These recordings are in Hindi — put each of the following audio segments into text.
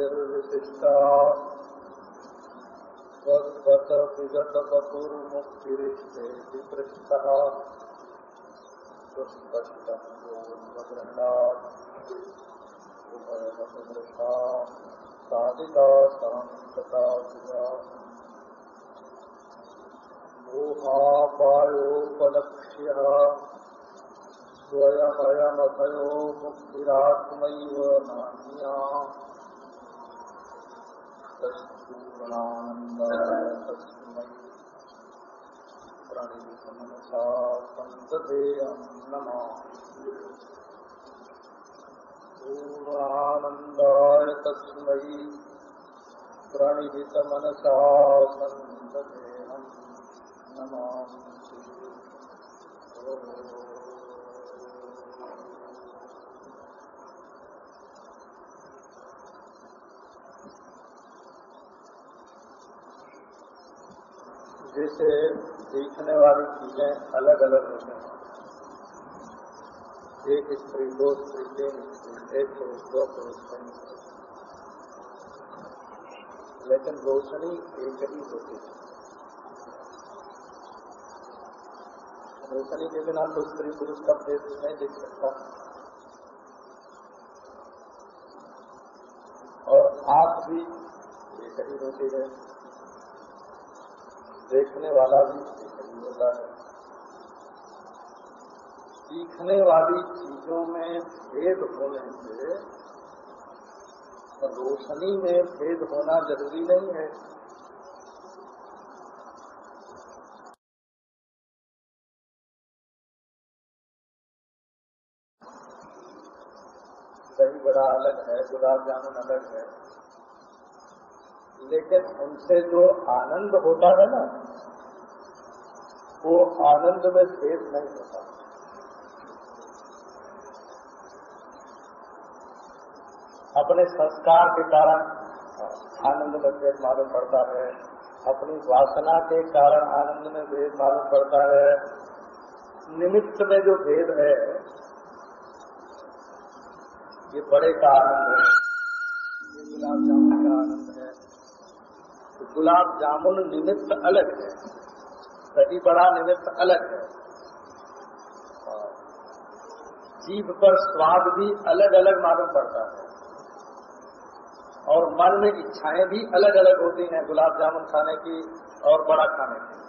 जीवन्मुक्तिर्विशिष्टा स्वगत विगत बपुर्मुक्तिरिष्टे विपृष्टः सुस्पष्टं योगृह्णात् उभयमसमृषा साधिका सान्तता मोहापायोपलक्ष्यः स्वयमयमभयो मुक्तिरात्मैव नान्या प्रणितमनसा सन्ततेयं नमः। पूर्णानन्दाय तस्मै प्रणिहितमनसा सन्ततेयं नमामि जैसे देखने वाली चीज़ें अलग अलग होते हैं। एक स्त्री, दो स्त्री, तीन स्त्री, एक पुरुष, दो पुरुष। लेकिन रोशनी एक ही होती है। रोशनी के बिना तो स्त्री पुरुष का भेद नहीं देख सकता। और आप भी एक ही होती है। देखने वाला भी होता है सीखने वाली चीज़ों में भेद होने से, रोशनी में भेद होना ज़रूरी नहीं है। दही बड़ा अलग है, गुलाब जामुन अलग है, लेकिन उनसे जो आनंद होता है ना वो आनंद में भेद नहीं होता। अपने संस्कार के कारण आनंद में भेद मालूम पड़ता है। अपनी वासना के कारण आनंद में भेद मालूम पड़ता है। निमित्त में जो भेद है, ये बड़े का आनंद है। ये गुलाब जामुन का आनंद है। गुलाब जामुन निमित्त अलग है। दही बड़ा निमित्त अलग है। जीभ पर स्वाद भी अलग अलग मालूम पड़ता है। और मन में इच्छाएँ भी अलग अलग होती हैं, गुलाब जामुन खाने की और बड़ा खाने की।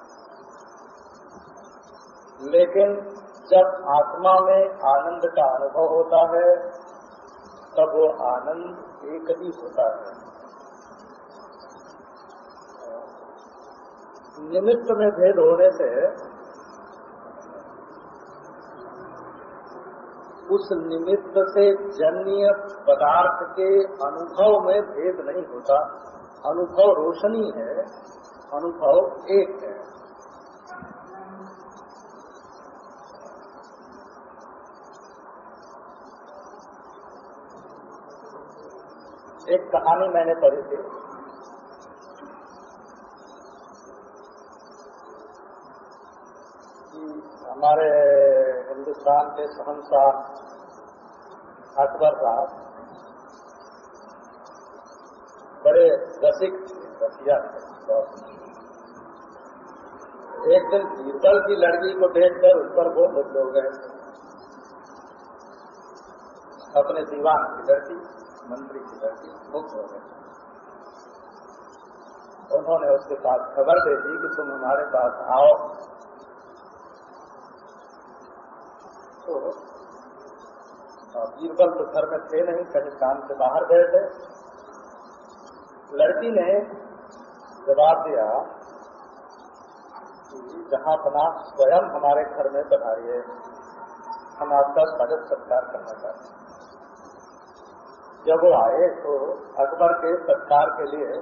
लेकिन जब आत्मा में आनंद का अनुभव होता है, तब वो आनंद एक ही होता है। निमित्त में भेद होने से उस निमित्त से जन्य पदार्थ के अनुभव में भेद नहीं होता। अनुभव रोशनी है, अनुभव एक है। एक कहानी मैंने पढ़ी थी। हमारे हिंदुस्तान के शहनशाह अकबर साहब बड़े रसिक रसिया थे। एक दिन बीरबल की लड़की को देखकर उस पर वो मुक्त हो गए। अपने दीवान की लड़की, मंत्री की लड़की, मुक्त हो गए। उन्होंने उसके पास खबर दे दी कि तुम हमारे पास आओ। तो बीरबल तो घर में थे नहीं, कहीं काम से बाहर गए थे। लड़की ने जवाब दिया कि जहाँ बना स्वयं हमारे घर में पधारिए, हम आपका स्वागत सत्कार करना चाहते हैं। जब वो आए तो अकबर के सत्कार के लिए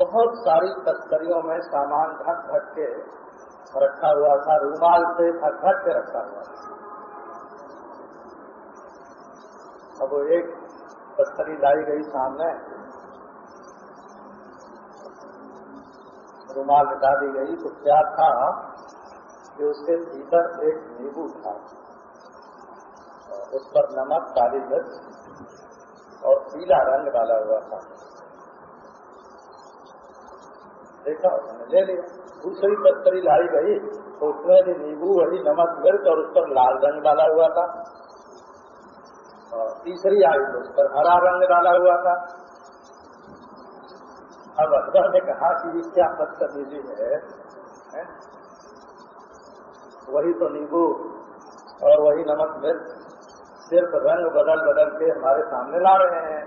बहुत सारी तस्करियों में सामान ढक ढक के रखा हुआ था, रूमाल से ढक ढक के रखा हुआ था। अब वो एक तस्करी लाई गई सामने। रुमाल हटा दी गई तो क्या था कि उसके भीतर एक नींबू था। उस पर नमक, काली मिर्च और पीला रंग डाला हुआ था। देखा, उसने ले लिया। दूसरी तस्करी लाई गई तो उसमें भी नींबू, वही नमक, मिर्च और उस पर लाल रंग डाला हुआ था। तीसरी आयु तो उस पर हरा रंग डाला हुआ था। अब अकबर ने कहा कि ये क्या बदतमीजी है, है? वही तो नींबू और वही नमक मिर्च सिर्फ़ रंग बदल बदल के हमारे सामने ला रहे हैं।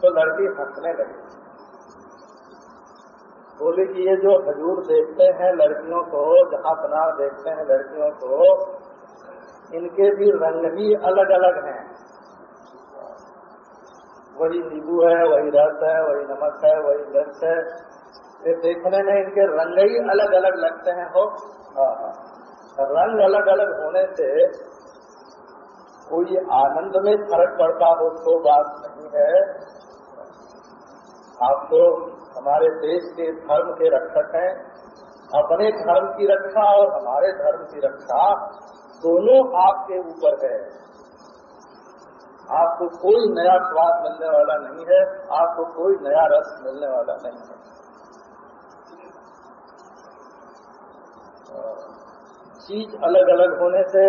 तो लड़की हंसने लगी। बोली कि ये जो हजूर देखते हैं लड़कियों को जहाँ तनाव देखते हैं लड़कियों को इनके भी रंग ही अलग अलग हैं। वही नींबू है वही रस है वही नमक है वही मिर्च है। ये देखने में इनके रंग ही अलग अलग लगते हैं हो। हाँ, हाँ। रंग अलग अलग होने से कोई आनंद में फ़र्क पड़ता हो तो बात नहीं है। आप तो हमारे देश के धर्म के रक्षक हैं। अपने धर्म की रक्षा और हमारे धर्म की रक्षा दोनों आपके ऊपर है। आपको कोई नया स्वाद मिलने वाला नहीं है, आपको कोई नया रस मिलने वाला नहीं है। चीज़ अलग अलग होने से,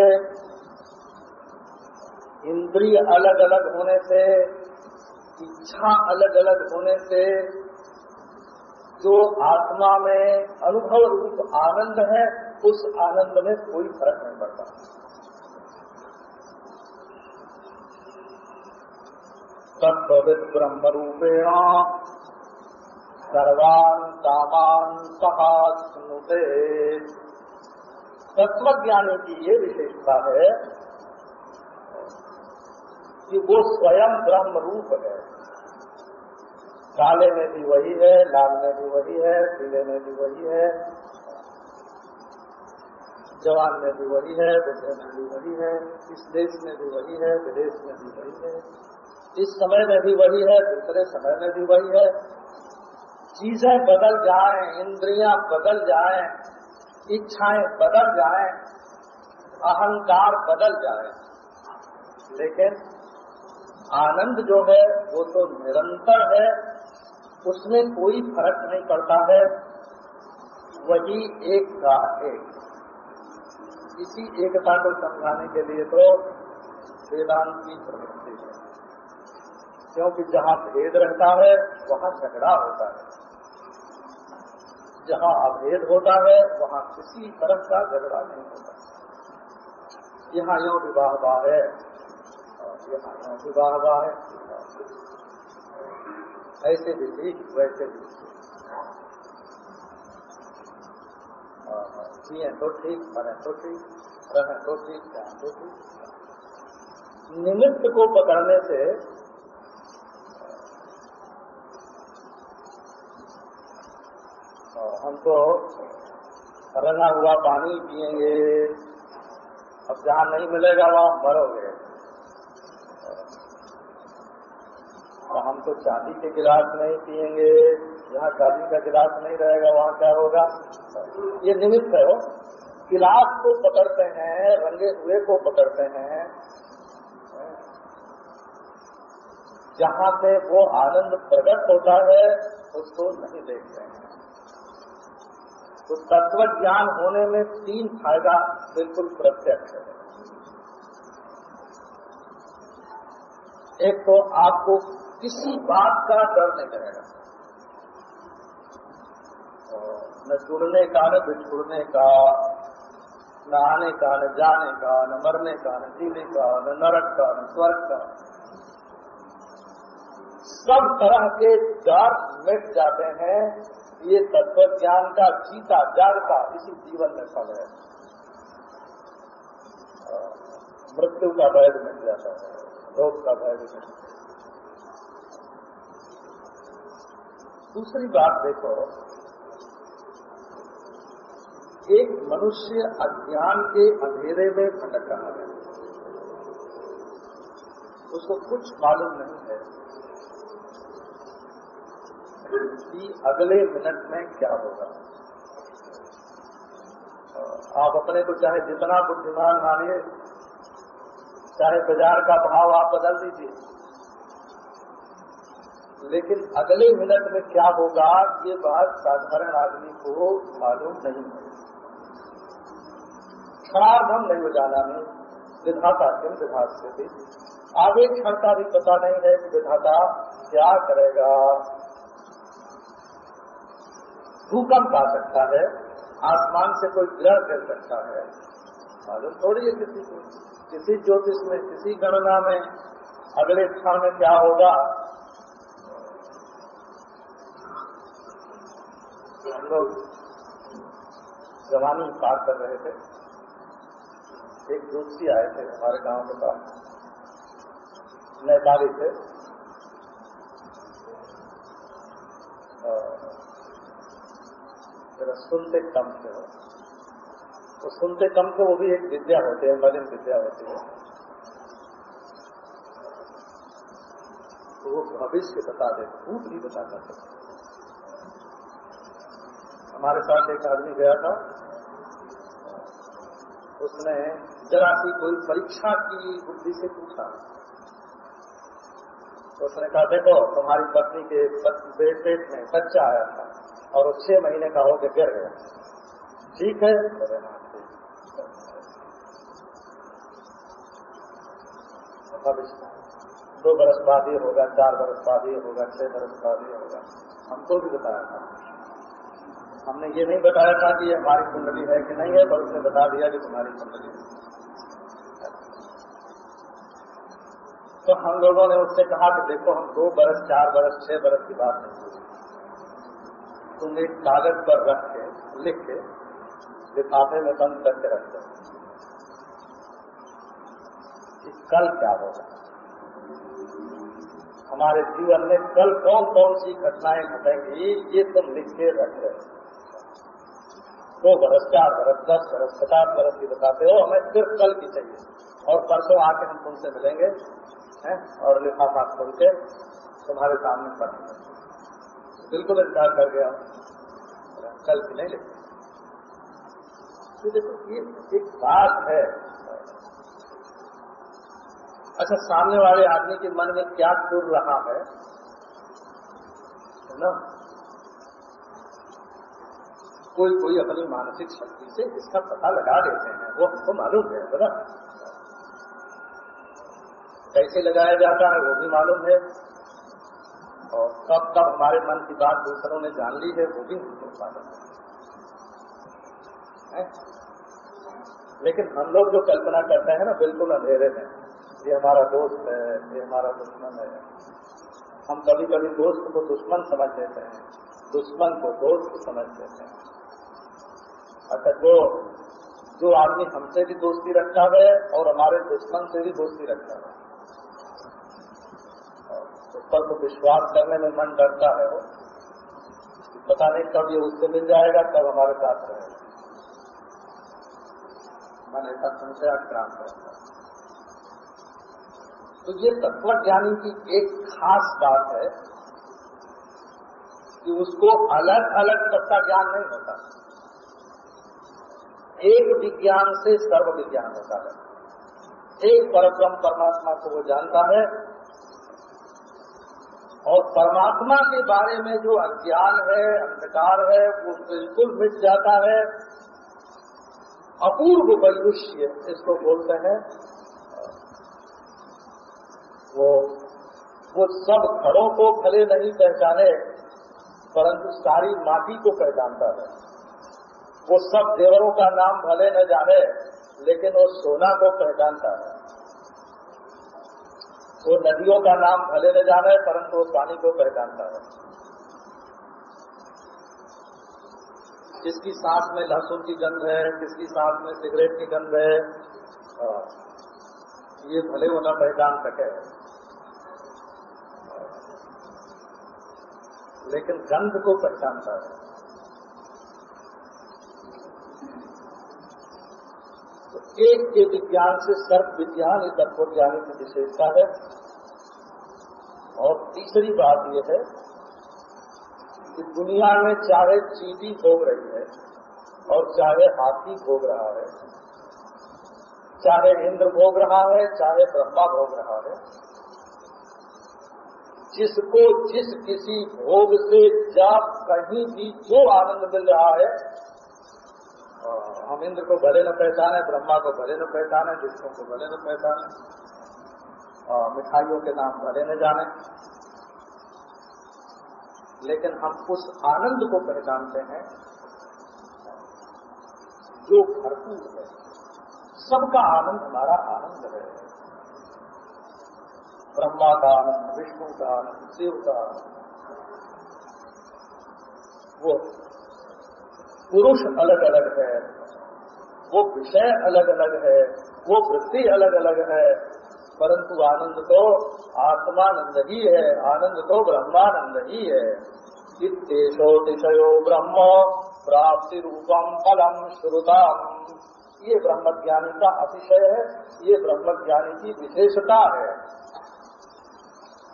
इंद्रिय अलग अलग होने से, इच्छा अलग अलग होने से, जो आत्मा में अनुभव रूप आनंद है उस आनंद में कोई फ़र्क नहीं पड़ता। तत्वित ब्रह्म रूपेण सर्वान कामान सुनुते तत्व ज्ञानी की ये विशेषता है कि वो स्वयं ब्रह्म रूप है। काले में भी वही है, लाल में भी वही है, पीले में भी वही है जवान में भी वही है बुढ़े में भी वही है, इस देश में भी वही है, विदेश में भी वही है। इस समय में भी वही है, दूसरे समय में भी वही है। चीज़ें बदल जाए, इंद्रियाँ बदल जाए, इच्छाएँ बदल जाए, अहंकार बदल जाए। लेकिन आनंद जो है, वो तो निरंतर है, उसमें कोई फ़र्क नहीं पड़ता है। वही एक का एक। इसी एकता को समझाने के लिए तो वेदांत की प्रवृत्ति है। क्योंकि जहाँ भेद रहता है, वहाँ झगड़ा होता है। जहाँ अभेद होता है, वहाँ किसी तरह का झगड़ा नहीं होता। यहाँ यो विवाह बा है यहाँ यो विवाह बा है। ऐसे भी ठीक, वैसे भी जिए तो ठीक बने तो ठीक रहे तो ठीक जाए तो ठीक। निमित्त को पकड़ने से हम तो रंगा हुआ पानी पिएँगे अब जहाँ नहीं मिलेगा वहाँ मरोगे तो हम तो चांदी के गिलास नहीं पिएँगे जहाँ चांदी का गिलास नहीं रहेगा, वहाँ क्या होगा? ये निमित्त है वो, गिलास को पकड़ते हैं, रंगे हुए को पकड़ते हैं। जहाँ से वो आनंद प्रकट होता है, उसको नहीं देखते हैं। तो तत्व ज्ञान होने में तीन फ़ायदा बिल्कुल प्रत्यक्ष है। एक तो आपको किसी बात का डर नहीं रहेगा। न जुड़ने का न बिछुड़ने का न आने का न जाने का, न मरने का न जीने का, न नरक का न स्वर्ग का। सब तरह के डर मिट जाते हैं। ये तत्व ज्ञान का जीता जागता इसी जीवन में फल है। मृत्यु का भय मिट जाता है, रोग का भय भी मिट दूसरी बात देखो एक मनुष्य अज्ञान के अंधेरे में भटक रहा है। उसको कुछ मालूम नहीं है कि अगले मिनट में क्या होगा। आप अपने को चाहे जितना बुद्धिमान मानिए, चाहे बाज़ार का भाव आप बदल दीजिए। लेकिन अगले मिनट में क्या होगा, ये बात साधारण आदमी को मालूम नहीं है। क्षणार्धम नहीं हो जाना में विधाता किम भी आगे क्षण का भी पता नहीं है कि विधाता क्या करेगा। भूकंप आ सकता है। आसमान से कोई ग्रह गिर सकता है। मालूम थोड़ी है किसी को। किसी ज्योतिष में, किसी गणना में अगले क्षण में क्या होगा? हम लोग जवानी पार कर रहे थे। एक ज्योतिषी आए थे हमारे गाँव के पास। नेपाली थे सुनते कम थे तो सुनते कम थे वो भी एक विद्या होती है मलिन विद्या होती है। तो वो भविष्य बता दे भूत भी बता सकते हमारे साथ एक आदमी गया था। उसने जरा सी कोई परीक्षा की बुद्धि से पूछा। तो उसने कहा, देखो, तुम्हारी पत्नी के पेट में बच्चा आया था और वो छह महीने का होकर गिर गया। ठीक है? दो बरस बाद ही होगा, चार बरस बाद ही होगा, छह बरस बाद ही होगा। हमको भी बताया था। हमने ये नहीं बताया था कि ये हमारी कुंडली है कि नहीं है, पर उसने बता दिया कि तुम्हारी कुंडली है। तो हम लोगों ने उससे कहा कि देखो, हम दो बरस, चार बरस, छह बरस की बात नहीं करी तुम एक कागज़ पर रख के, लिख के लिफाफे में बंद करके रख दो। कल क्या होगा? हमारे जीवन में कल कौन कौन सी घटनाएँ घटेंगी, ये तुम लिख के रख रहे दो बरस, चार बरस, दस बरस, पचास बरस की बताते हो, हमें सिर्फ़ कल की चाहिए। और परसों आके हम तुमसे मिलेंगे। हैं और लिफाफा खोल के, तुम्हारे सामने पढ़ेंगे बिल्कुल इंतज़ार कर गया कल की नहीं लिखी। तो देखो, ये एक बात है। अच्छा सामने वाले आदमी के मन में क्या चुर रहा है ना? कोई कोई अपनी मानसिक शक्ति से इसका पता लगा देते हैं। वो हमको मालूम है बना कैसे लगाया जाता है वो भी मालूम है। और कब कब हमारे मन की बात दूसरों ने जान ली है, वो भी हमको मालूम है। लेकिन हम लोग जो कल्पना करते हैं ना, बिल्कुल अंधेरे में, ये हमारा दोस्त है, ये हमारा दुश्मन है। हम कभी कभी दोस्त को दुश्मन समझ लेते हैं, दुश्मन को दोस्त समझ लेते हैं। अच्छा जो जो आदमी हमसे भी दोस्ती रखता है और हमारे दुश्मन से भी दोस्ती रखता है। पर तो विश्वास करने में मन डरता है वो। पता नहीं कब ये उससे मिल जाएगा, कब हमारे साथ रहेगा। मन ऐसा संशय क्रांत रहता है। तो ये तत्वज्ञानी की एक खास बात है कि उसको अलग अलग तत्व ज्ञान नहीं होता। एक विज्ञान से सर्व विज्ञान होता है। एक परब्रह्म परमात्मा को वो जानता है और परमात्मा के बारे में जो अज्ञान है, अंधकार है, वो बिल्कुल मिट जाता है। अपूर्व वैदुष्य इसको बोलते हैं, वो वो सब घरों को भले नहीं पहचाने, परंतु सारी माटी को पहचानता है। वो सब देवरों का नाम भले न जाने, लेकिन वो सोना को पहचानता है। वो नदियों का नाम भले न जाने, परंतु वो पानी को पहचानता है। किसकी सांस में लहसुन की गंध है, किसकी सांस में सिगरेट की गंध है ये भले वो न पहचान सके। लेकिन गंध को पहचानता है। एक के विज्ञान से सर्व विज्ञान ये तत्वज्ञानी की विशेषता है। और तीसरी बात यह है कि दुनिया में चाहे चीटी भोग रही है और चाहे हाथी भोग रहा है, चाहे इंद्र भोग रहा है, चाहे ब्रह्मा भोग रहा है, जिसको जिस किसी भोग से जा कहीं भी जो आनंद मिल रहा है हम इंद्र को भले न पहचाने, ब्रह्मा को भले न पहचाने, विष्णु को भले न पहचाने मिठाइयों के नाम भले न जाने। लेकिन हम उस आनंद को पहचानते हैं जो भरपूर है। सबका आनंद हमारा आनंद है। ब्रह्मा का आनंद, विष्णु का आनंद, शिव का आनंद। वो पुरुष अलग अलग है। वो विषय अलग अलग है, वो वृत्ति अलग अलग है। परंतु आनंद तो आत्मानंद ही है, आनंद तो ब्रह्मानंद ही है। इतेशोतिशयो ब्रह्म प्राप्ति रूपम फलम श्रुतम। ये ब्रह्म ज्ञानी का अतिशय है, ये ब्रह्म ज्ञानी की विशेषता है।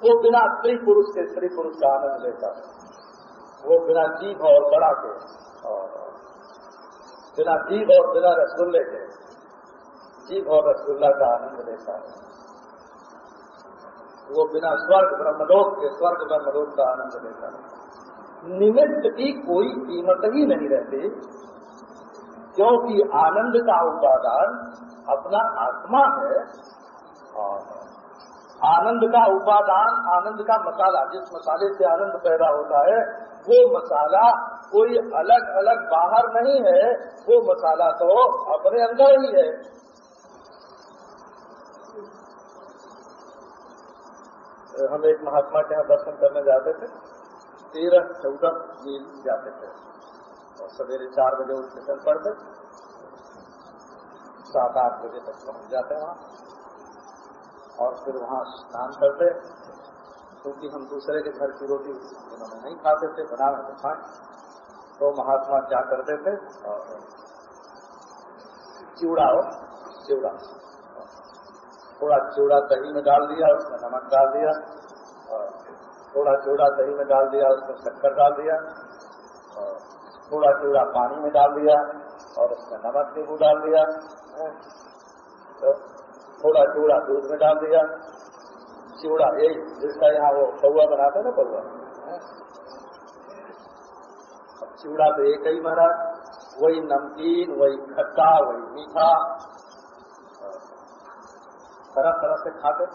वो बिना स्त्री पुरुष के स्त्री पुरुष का आनंद लेता है। वो बिना जीव और बड़ा के। बिना जीव और बिना रसगुल्ले के। जीव और रसगुल्ला का आनंद लेता है वो बिना स्वर्ग ब्रह्मलोक के, स्वर्ग ब्रह्मलोक का आनंद लेता है। निमित्त की कोई कीमत ही नहीं रहती, क्योंकि आनंद का उपादान अपना आत्मा है। और आनंद का उपादान, आनंद का मसाला, जिस मसाले से आनंद पैदा होता है, वो मसाला कोई अलग अलग बाहर नहीं है, वो मसाला तो अपने अंदर ही है। हम एक महात्मा के यहाँ दर्शन करने जाते थे। तेरह, चौदह मील जाते थे। और सवेरे चार बजे उठ के चल पड़ते। सात आठ बजे तक पहुँच जाते वहाँ। और फिर वहाँ स्नान करते, क्योंकि हम दूसरे के घर की रोटी उन्होंने नहीं खाते थे बना तो खाए तो महात्मा क्या करते थे? और चिवड़ा हो चिवड़ा। थोड़ा चिवड़ा दही में डाल दिया, उसमें नमक डाल दिया, और थोड़ा चिवड़ा दही में डाल दिया, उसमें शक्कर डाल दिया, और थोड़ा चिवड़ा पानी में डाल दिया, और उसमें नमक नींबू डाल दिया। तो थोड़ा चिवड़ा दूध में डाल दिया। चिवड़ा यही जिसका यहाँ वो पौआ बनाते ना अब चिवड़ा तो एक ही महाराज वही नमकीन, वही खट्टा, वही मीठा। तरह तरह से खाते।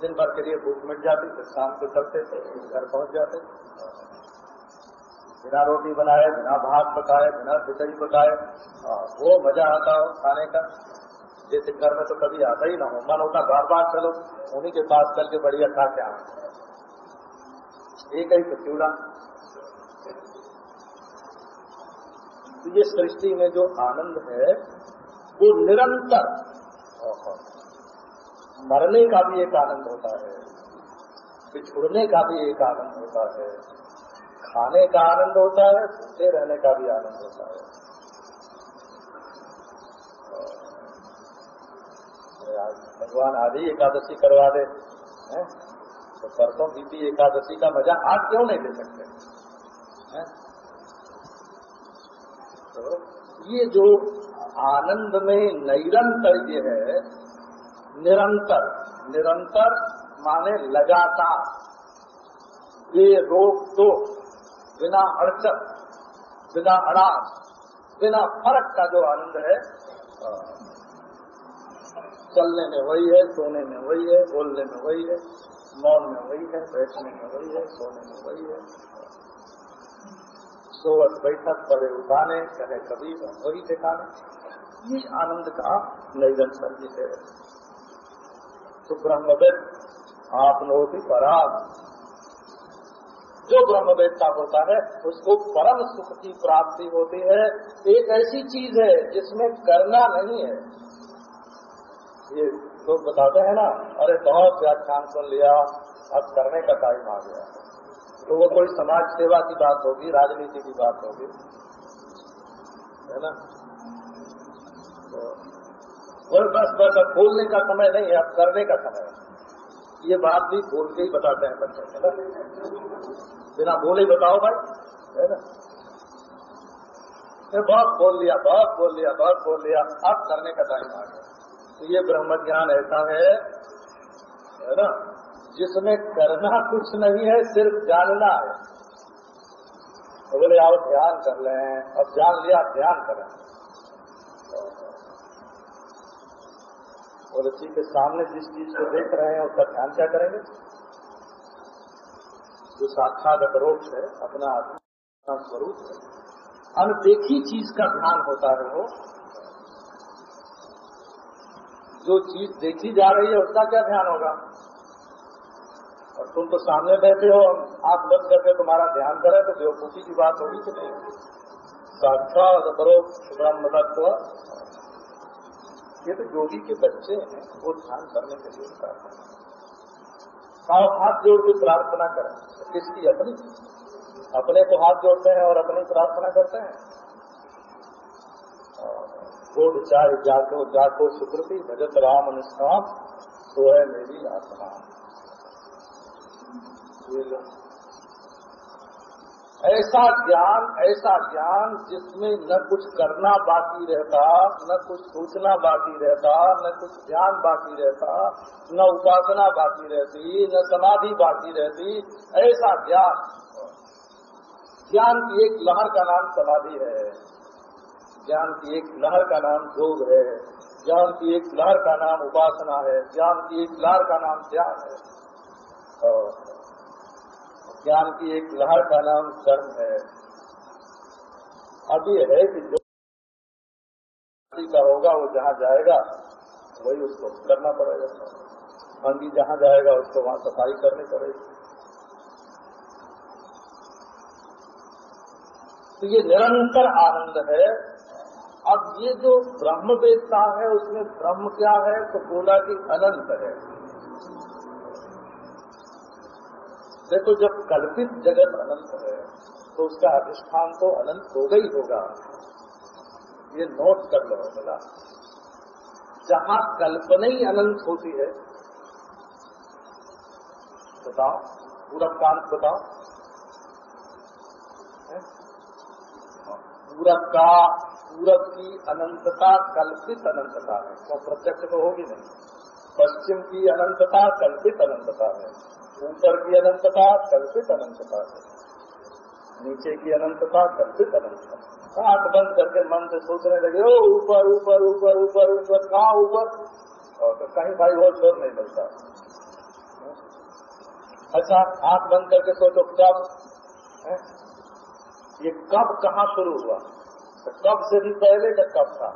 दिन भर के लिए भूख मिट जाती, फिर शाम को चलते, घर पहुँच जाते। बिना रोटी बनाए, बिना भात पकाए, बिना खिचड़ी पकाए वो मज़ा आता हो खाने का। जैसे घर में तो कभी आता ही ना हो। मन होता बार बार चलो, उन्हीं के पास चल के बढ़िया खा के आए एक ही तो चिवड़ा तो ये सृष्टि में जो आनंद है, वो निरंतर मरने का भी एक आनंद होता है, बिछुड़ने का भी एक आनंद होता है, खाने का आनंद होता है भूखे रहने का भी आनंद होता है। भगवान आदि एकादशी करवा दे? तो परसों बीती एकादशी का मज़ा आज क्यों नहीं ले सकते है? तो ये जो आनंद में निरंतर ये है, निरंतर निरंतर माने लगातार ये रोक तो बिना अड़चन, बिना अड़ास बिना फ़र्क का जो आनंद है चलने में वही है, सोने में वही है, बोलने में वही है, मौन में वही है, बैठने में वही है, सोने में वही है। सोवत बैठक पड़े उठाने, कहे कभी वही ठिकाने। ये आनंद का निरंतर है। तो ब्रह्मवेद आप लोगों की पराग। जो ब्रह्मवेदता होता है, उसको परम सुख की प्राप्ति होती है। एक ऐसी चीज़ है जिसमें करना नहीं है। ये लोग बताते हैं ना, अरे बहुत व्याख्यान सुन लिया, अब करने का टाइम आ गया। तो वो कोई समाज सेवा की बात होगी, राजनीति की बात होगी, है ना? तो वो बस बस, अब बोलने का समय नहीं है, अब करने का समय है। ये बात भी बोल के ही बताते हैं बच्चे, है ना? बिना बोले बताओ भाई, है ना? बहुत बोल लिया, बहुत बोल लिया, बहुत बोल लिया, अब करने का टाइम आ गया। तो ये ब्रह्म ज्ञान ऐसा है है ना? जिसमें करना कुछ नहीं है, सिर्फ़ जानना है। तो बोले आओ ध्यान कर लें अब जान लिया, ध्यान करें। और उसी के सामने जिस चीज़ को देख रहे हैं, उसका ध्यान क्या करेंगे? जो साक्षात अपरोक्ष है, अपना अपना स्वरूप है। अनदेखी चीज़ का ध्यान होता है वो जो चीज़ देखी जा रही है, उसका क्या ध्यान होगा? और तुम तो सामने बैठे हो आँख बंद करके तुम्हारा ध्यान करे तो बेवकूफ़ी की बात होगी कि नहीं? साक्षात करो ब्रह्म तत्व ये तो योगी के बच्चे हैं, वो ध्यान करने के लिए करते हैं। हाथ जोड़ के प्रार्थना करें किसकी अपनी अपने को हाथ जोड़ते हैं और अपनी प्रार्थना करते हैं। बोध चाहे जाको जाको सुकृति, भजत राम अनुष्ठान तो है मेरी आत्मा। ऐसा ज्ञान ऐसा ज्ञान जिसमें न कुछ करना बाकी रहता, न कुछ सोचना बाकी रहता, न कुछ ध्यान बाकी रहता, न उपासना बाकी रहती, न समाधि बाकी रहती, ऐसा ज्ञान। ज्ञान की एक लहर का नाम समाधि है। ज्ञान की एक लहर का नाम योग है, ज्ञान की एक लहर का नाम उपासना है, ज्ञान की एक लहर का नाम ध्यान है। और ज्ञान की एक लहर का नाम कर्म है। अब ये है कि जो का होगा, वो जहाँ जाएगा, वही उसको करना पड़ेगा। मंदी जहाँ जाएगा, उसको वहाँ सफ़ाई करनी पड़ेगी। तो ये निरंतर आनंद है अब ये जो ब्रह्म वेदता है, उसमें ब्रह्म क्या है तो बोला कि अनंत है। देखो, जब कल्पित जगत अनंत है तो उसका अधिष्ठान तो अनंत होगा ही होगा। ये नोट कर लो, बोला। जहाँ कल्पना ही अनंत होती है, बताओ, पूरा कांत बताओ। पूरा का पूरब की अनंतता कल्पित अनंतता है। तो प्रत्यक्ष तो होगी नहीं। पश्चिम की अनंतता कल्पित अनंतता है। ऊपर की अनंतता कल्पित अनंतता है। नीचे की अनंतता कल्पित अनंतता आँख बंद करके मन से सोचने लगे, ओ, ऊपर ऊपर ऊपर ऊपर ऊपर, कहाँ ऊपर? और तो कहीं भाई और शोर नहीं मिलता। अच्छा आँख बंद करके सोचो कब ये कब कहाँ शुरू हुआ? कब से भी पहले का कब था।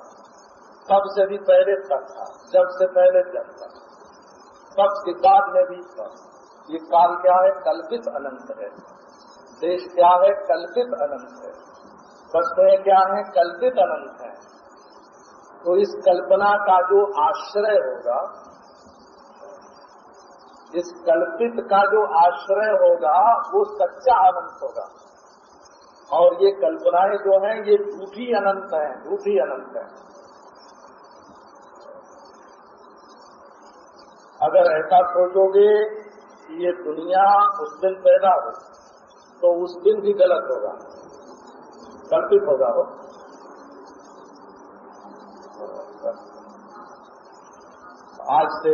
कब से भी पहले तक था। जब से पहले जब था। कब के बाद में भी कब ये काल क्या है? कल्पित अनंत है। देश क्या है? कल्पित अनंत है। वस्तुएँ क्या है? कल्पित अनंत है। तो इस कल्पना का जो आश्रय होगा, इस कल्पित का जो आश्रय होगा, वो सच्चा अनंत होगा। और ये कल्पनाएँ जो हैं, ये झूठी अनंत हैं, झूठी अनंत है। अगर ऐसा सोचोगे कि ये दुनिया उस दिन पैदा हो तो उस दिन भी गलत होगा। कल्पित होगा हो आज से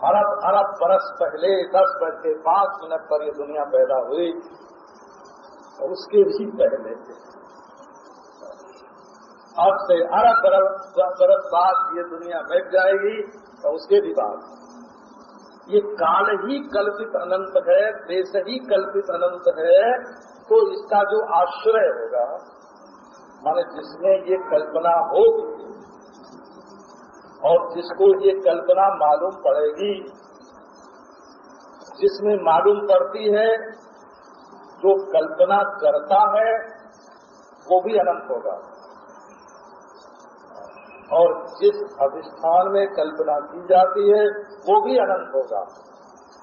अरब अरब बरस पहले दस बज के पाँच मिनट पर ये दुनिया पैदा हुई। और उसके भी पहले अब से अरब बरस बाद ये दुनिया बैठ जाएगी तो उसके भी बाद। ये काल ही कल्पित अनंत है, देश ही कल्पित अनंत है तो इसका जो आश्रय होगा, माने जिसमें ये कल्पना होगी और जिसको ये कल्पना मालूम पड़ेगी, जिसमें मालूम पड़ती है जो कल्पना करता है, वो भी अनंत होगा। और जिस अधिष्ठान में कल्पना की जाती है, वो भी अनंत होगा।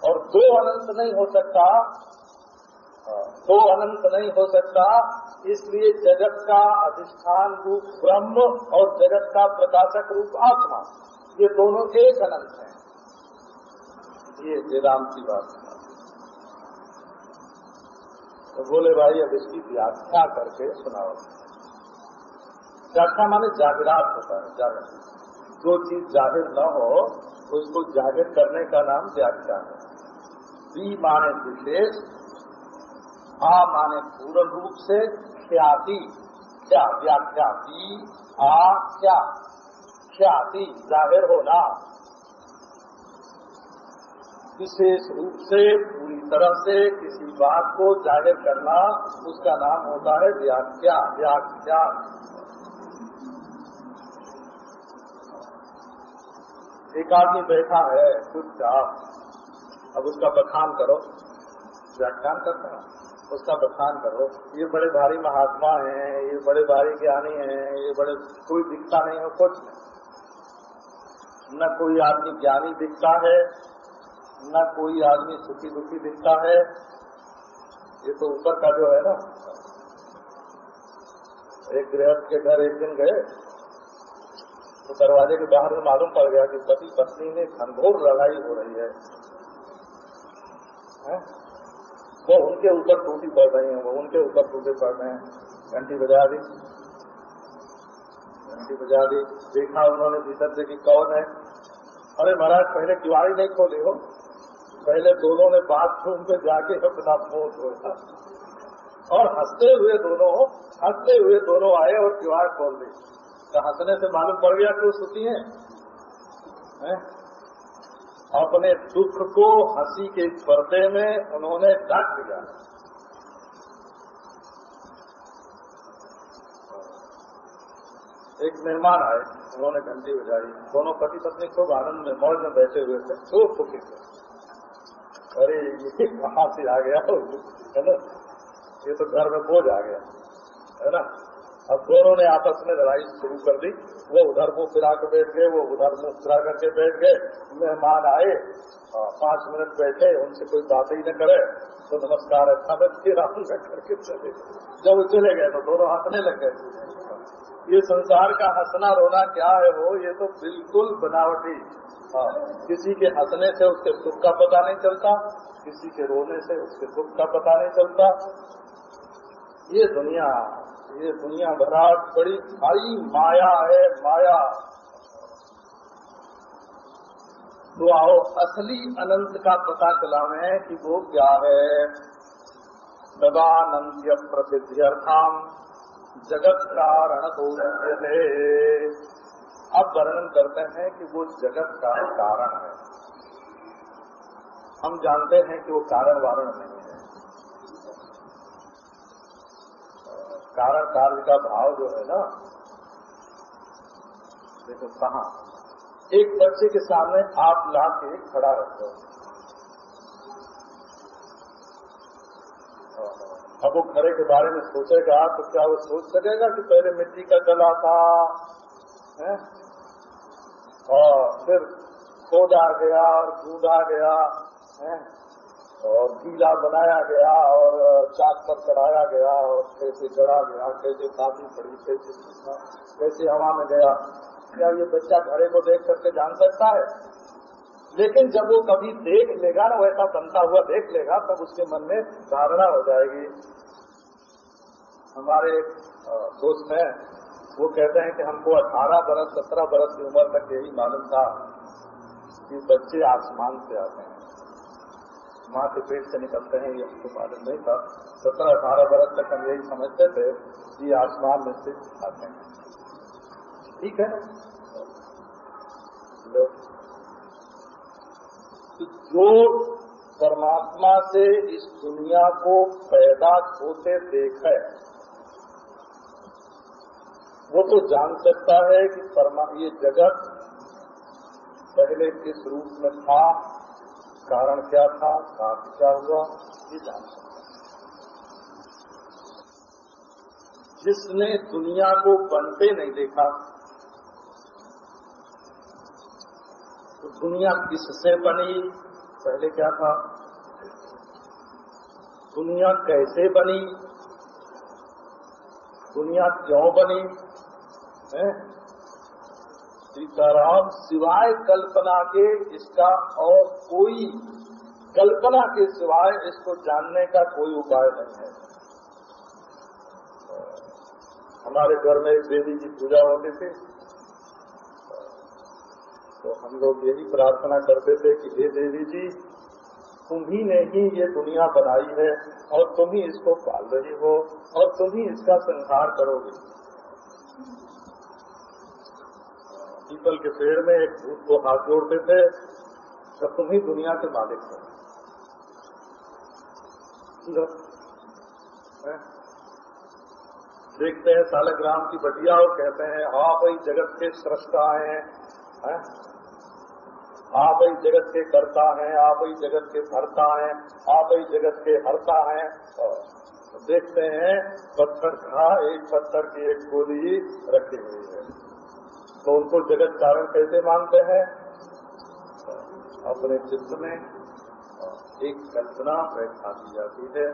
और दो अनंत नहीं हो सकता, दो अनंत नहीं हो सकता, इसलिए जगत का अधिष्ठान रूप ब्रह्म और जगत का प्रकाशक रूप आत्मा, ये दोनों एक अनंत हैं। ये वेदांत की बात है। तो बोले, भाई, अब इसकी व्याख्या करके सुनाओ। व्याख्या माने जागरात होता है जागर जो चीज़ ज़ाहिर न हो, उसको ज़ाहिर करने का नाम व्याख्या है। बी माने विशेष आ माने पूर्ण रूप से ख्याति। क्या? व्याख्या। बी आ क्या? ख्याति ज़ाहिर होना। विशेष रूप से, पूरी तरह से किसी बात को ज़ाहिर करना, उसका नाम होता है व्याख्या व्याख्या। एक आदमी बैठा है, चुपचाप। अब उसका बखान करो। व्याख्यान करता है। उसका बखान करो। ये बड़े भारी महात्मा हैं, ये बड़े भारी ज्ञानी हैं, ये बड़े, कोई दिखता नहीं हो, कुछ न कोई आदमी ज्ञानी दिखता है न कोई आदमी सुखी दुखी दिखता है ये तो ऊपर का जो है ना एक गृहस्थ के घर एक दिन गए तो दरवाजे के बाहर में मालूम पड़ गया कि पति पत्नी में घनघोर लड़ाई हो रही है, है? वो उनके ऊपर टूटी पड़ रही है वो उनके ऊपर टूटे पड़ रहे हैं। घंटी बजा दी। घंटी बजा दी। देखा उन्होंने भीतर से कि कौन है? अरे महाराज पहले किवाड़ी नहीं खोले हो। पहले दोनों ने बाथरूम में जाके अपना मुँह धोया और हँसते हुए दोनों, हँसते हुए दोनों आए और किवाड़ खोल दी। तो हंसने से मालूम पड़ गया कि वो है? है? अपने दुख को हँसी के पर्दे में उन्होंने ढक दिया। एक मेहमान आए, उन्होंने घंटी बजाई। दोनों पति पत्नी खूब आनंद में मौज में बैठे हुए थे, खूब सुखी थे। अरे, ये कहाँ से आ गया है ना? ये तो घर में बोझ आ गया, है ना? अब दोनों ने आपस में लड़ाई शुरू कर दी। वो उधर मुँह फिरा कर बैठ गए, वो उधर मुँह फिरा करके बैठ गए। मेहमान आए पाँच मिनट बैठे, उनसे कोई बात ही न करे। तो नमस्कार अच्छा मैं फिर आऊँगा करके चले जब चले गए तो दोनों हंसने लग गए। ये संसार का हंसना रोना क्या है वो? ये तो बिल्कुल बनावटी हाँ किसी के हंसने से उसके सुख का पता नहीं चलता, किसी के रोने से उसके दुख का पता नहीं चलता। ये दुनिया ये दुनिया भराट बड़ी भारी माया है, माया। तो आओ, असली अनंत का पता चला है कि वो क्या है। ददानंद्य प्रसिद्ध्यर्थाम, जगत कारण तो अब वर्णन करते हैं कि वो जगत का कारण है। हम जानते हैं कि वो कारण वारण नहीं है। कारण कार्य का भाव जो है ना, देखो कहा, एक बच्चे के सामने आप ला के खड़ा रखो। अब वो घरे के बारे में सोचेगा तो क्या वो सोच सकेगा कि पहले मिट्टी का गला था, है? और फिर खोदा गया और कूदा गया, है? और गीला बनाया गया और चाक पर चढ़ाया गया और कैसे चढ़ा गया कैसे काफ़ी पड़ी कैसे कैसे हवा में गया। क्या ये बच्चा घरे को देख करके जान सकता है? लेकिन जब वो कभी देख लेगा ना वैसा बनता हुआ देख लेगा, तब उसके मन में धारणा हो जाएगी। हमारे दोस्त हैं वो कहते हैं कि हमको 18 बरस 17 बरस की उम्र तक यही मालूम था कि बच्चे आसमान से आते हैं। माँ के पेट से निकलते हैं, ये हमको मालूम नहीं था। सत्रह, अठारह बरस तक हम यही समझते थे कि आसमान में से आते हैं। ठीक है ना? तो जो परमात्मा से इस दुनिया को पैदा होते देखे वो तो जान सकता है कि परमा, ये जगत पहले किस रूप में था, कारण क्या था, कारण क्या हुआ, ये जान सकता है। जिसने दुनिया को बनते नहीं देखा तो दुनिया किससे बनी, पहले क्या था? दुनिया कैसे बनी? दुनिया क्यों बनी? सीताराम सिवाय कल्पना के इसका और कोई कल्पना के सिवाय इसको जानने का कोई उपाय नहीं है। हमारे घर में एक देवी की पूजा होती थी। तो हम लोग यही प्रार्थना करते थे कि हे देवी जी, तुम्ही ने ही ये दुनिया बनाई है और तुम ही इसको पाल रही हो और तुम ही इसका संहार करोगे। पीपल के पेड़ में एक भूत को हाथ जोड़ते थे तो तुम ही दुनिया के मालिक हो। देखते हैं सालग्राम की बटिया और कहते हैं, आप भाई जगत के सृष्टा हैं। है? हाँ भाई जगत के करता हैं, आप भाई जगत के भरता हैं, आप भाई जगत के हरता हैं। देखते हैं, पत्थर का एक पत्थर की एक गोली रखी हुई है। तो उनको जगत कारण कैसे मानते हैं? अपने चित्त में एक कल्पना बैठा दी जाती है।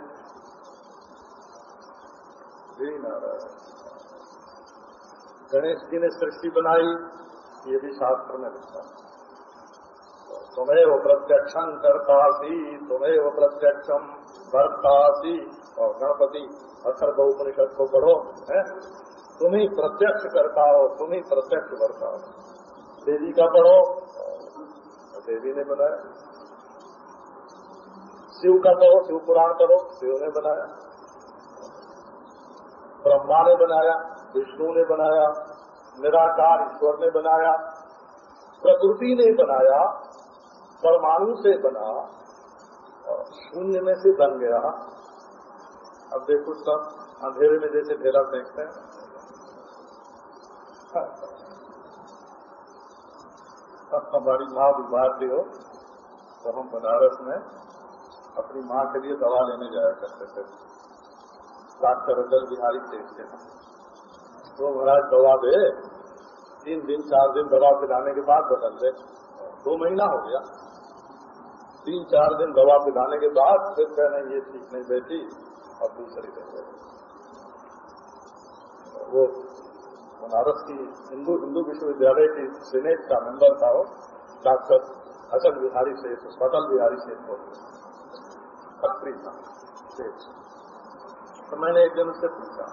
गणेश जी ने सृष्टि बनाई, ये भी शास्त्र में लिखा। तुम्हें वो प्रत्यक्षम करता सी तुम्हें वो प्रत्यक्षम करता सी और गणपति अथर्व उपनिषद को पढ़ो, है? तुम ही प्रत्यक्ष करता हो, तुम ही प्रत्यक्ष करता हो। देवी का पढ़ो देवी ने बनाया। शिव का पढ़ो शिव पुराण पढ़ो शिव ने बनाया। ब्रह्मा ने बनाया, विष्णु ने बनाया, निराकार ईश्वर ने बनाया, प्रकृति ने बनाया, परमाणु से बना, और शून्य में से बन गया। अब देखो सब, अंधेरे में जैसे ढेरा फेंकते हैं। हमारी माँ बीमार थी हो तो हम बनारस में अपनी माँ के लिए दवा लेने जाया करते थे। डॉक्टर अटल बिहारी सेठ के तो महाराज, दवा दे। तीन दिन, चार दिन दवा पिलाने के बाद बदल दे। दो महीना हो गया। तीन, चार दिन दवा पिलाने के बाद फिर कहना, ये ठीक नहीं बैठी और दूसरी दे। वो बनारस की हिंदू हिंदू विश्वविद्यालय की सीनेट का मेंबर था वो डॉक्टर अटल बिहारी सेठ, अटल बिहारी सेठ को। खत्री था, सेठ। तो मैंने एक दिन उससे पूछा